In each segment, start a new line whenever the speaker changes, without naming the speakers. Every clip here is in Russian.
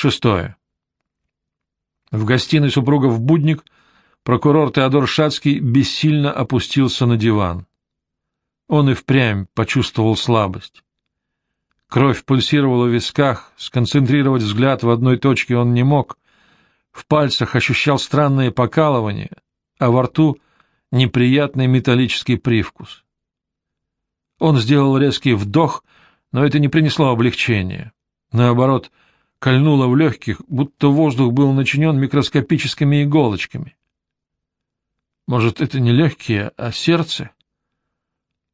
Шестое. В гостиной супругов Будник прокурор Теодор Шацкий бессильно опустился на диван. Он и впрямь почувствовал слабость. Кровь пульсировала в висках, сконцентрировать взгляд в одной точке он не мог. В пальцах ощущал странное покалывание, а во рту — неприятный металлический привкус. Он сделал резкий вдох, но это не принесло облегчения. Наоборот, кольнуло в легких, будто воздух был начинен микроскопическими иголочками. Может, это не легкие, а сердце?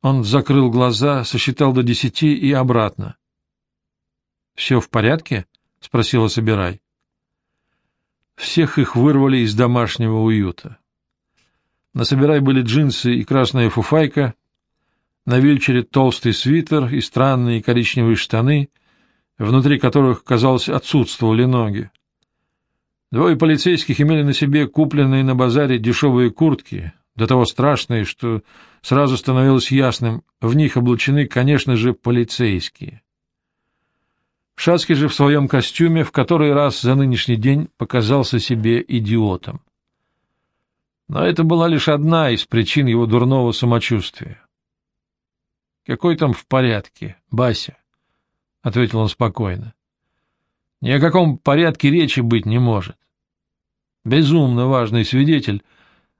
Он закрыл глаза, сосчитал до десяти и обратно. — Все в порядке? — спросила Собирай. Всех их вырвали из домашнего уюта. На Собирай были джинсы и красная фуфайка, на Вильчере толстый свитер и странные коричневые штаны, внутри которых, казалось, отсутствовали ноги. Двое полицейских имели на себе купленные на базаре дешевые куртки, до того страшные, что сразу становилось ясным, в них облачены, конечно же, полицейские. Шацкий же в своем костюме в который раз за нынешний день показался себе идиотом. Но это была лишь одна из причин его дурного самочувствия. — Какой там в порядке, Бася? — ответил он спокойно. — Ни о каком порядке речи быть не может. Безумно важный свидетель —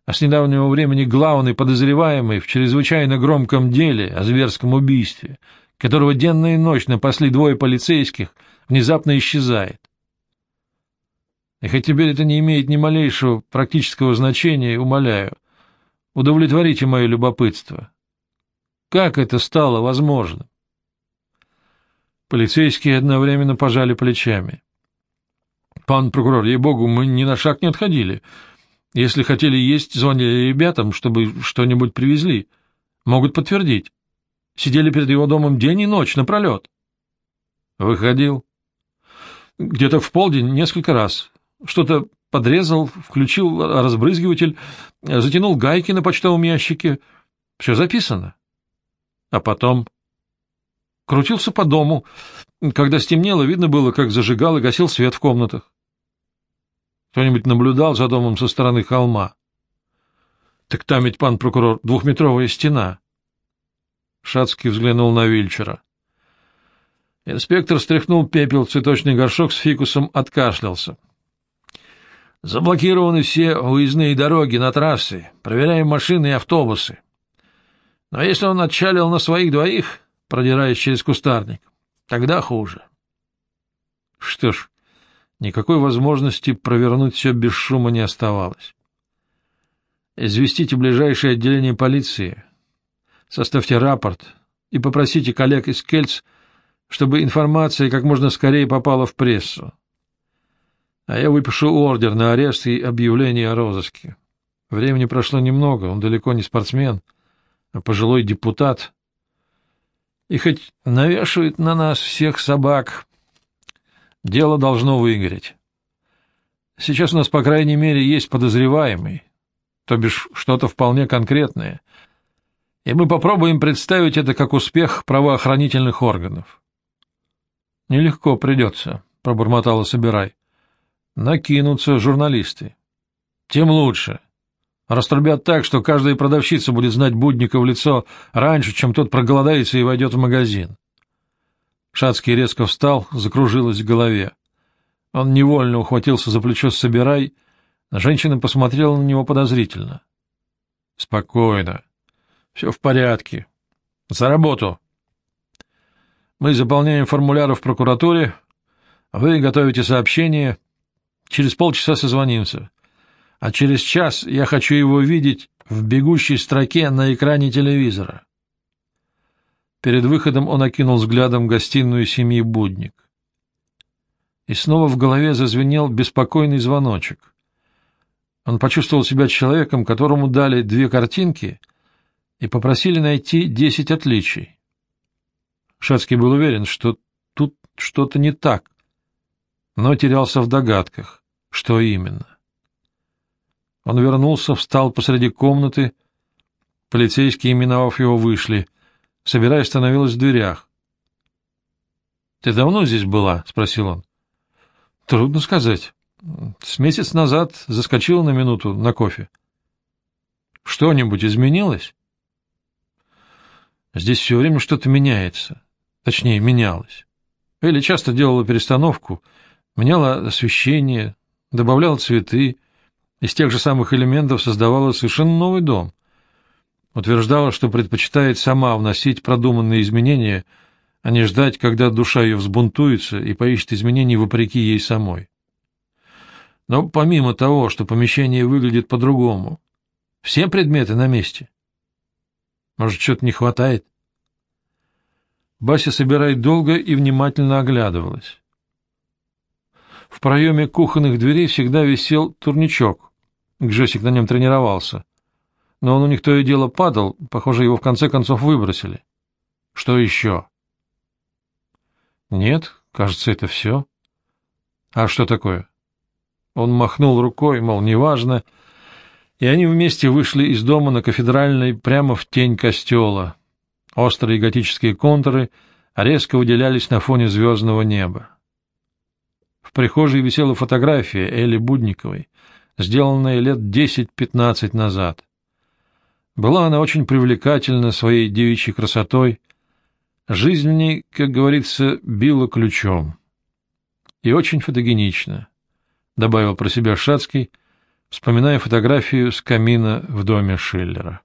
а с недавнего времени главный подозреваемый в чрезвычайно громком деле о зверском убийстве, которого денно и ночь напасли двое полицейских, внезапно исчезает. И хоть теперь это не имеет ни малейшего практического значения, умоляю, удовлетворите мое любопытство. Как это стало возможным? Полицейские одновременно пожали плечами. — Пан прокурор, ей-богу, мы ни на шаг не отходили. Если хотели есть, звонили ребятам, чтобы что-нибудь привезли. Могут подтвердить. Сидели перед его домом день и ночь напролет. Выходил. Где-то в полдень несколько раз. Что-то подрезал, включил разбрызгиватель, затянул гайки на почтовом ящике. Все записано. А потом... Крутился по дому. Когда стемнело, видно было, как зажигал и гасил свет в комнатах. Кто-нибудь наблюдал за домом со стороны холма? — Так там ведь, пан прокурор, двухметровая стена. Шацкий взглянул на Вильчера. Инспектор стряхнул пепел в цветочный горшок с фикусом, откашлялся. — Заблокированы все уездные дороги на трассе, проверяем машины и автобусы. Но если он отчалил на своих двоих, продираясь через кустарник, тогда хуже. — Что ж, Никакой возможности провернуть все без шума не оставалось. Известите ближайшее отделение полиции, составьте рапорт и попросите коллег из Кельц, чтобы информация как можно скорее попала в прессу. А я выпишу ордер на арест и объявление о розыске. Времени прошло немного, он далеко не спортсмен, а пожилой депутат. И хоть навешивает на нас всех собак, Дело должно выгореть. Сейчас у нас, по крайней мере, есть подозреваемый, то бишь что-то вполне конкретное, и мы попробуем представить это как успех правоохранительных органов. — Нелегко придется, — пробормотала Собирай. — Накинутся журналисты. — Тем лучше. Раструбят так, что каждая продавщица будет знать Будника в лицо раньше, чем тот проголодается и войдет в магазин. Шацкий резко встал, закружилась в голове. Он невольно ухватился за плечо «Собирай», женщина посмотрела на него подозрительно. — Спокойно. Все в порядке. За работу. Мы заполняем формуляры в прокуратуре, вы готовите сообщение. Через полчаса созвонимся. А через час я хочу его видеть в бегущей строке на экране телевизора. Перед выходом он окинул взглядом гостиную семьи Будник. И снова в голове зазвенел беспокойный звоночек. Он почувствовал себя человеком, которому дали две картинки и попросили найти десять отличий. Шацкий был уверен, что тут что-то не так, но терялся в догадках, что именно. Он вернулся, встал посреди комнаты, полицейские, именовав его, вышли — Собирая, остановилась в дверях. — Ты давно здесь была? — спросил он. Трудно сказать. С месяц назад заскочил на минуту на кофе. Что-нибудь изменилось? Здесь все время что-то меняется. Точнее, менялось. Элли часто делала перестановку, меняла освещение, добавляла цветы, из тех же самых элементов создавала совершенно новый дом. Утверждала, что предпочитает сама вносить продуманные изменения, а не ждать, когда душа ее взбунтуется и поищет изменений вопреки ей самой. Но помимо того, что помещение выглядит по-другому, все предметы на месте. Может, что-то не хватает? Бася собирает долго и внимательно оглядывалась. В проеме кухонных дверей всегда висел турничок. Джессик на нем тренировался. Но он у них то и дело падал, похоже, его в конце концов выбросили. Что еще? Нет, кажется, это все. А что такое? Он махнул рукой, мол, неважно, и они вместе вышли из дома на кафедральной прямо в тень костела. Острые готические контуры резко выделялись на фоне звездного неба. Прихожей висела фотография Элли Будниковой, сделанная лет 10-15 назад. Была она очень привлекательна своей девичьей красотой. Жизнь в ней, как говорится, била ключом. И очень фотогенична, — добавил про себя Шацкий, вспоминая фотографию с камина в доме Шиллера.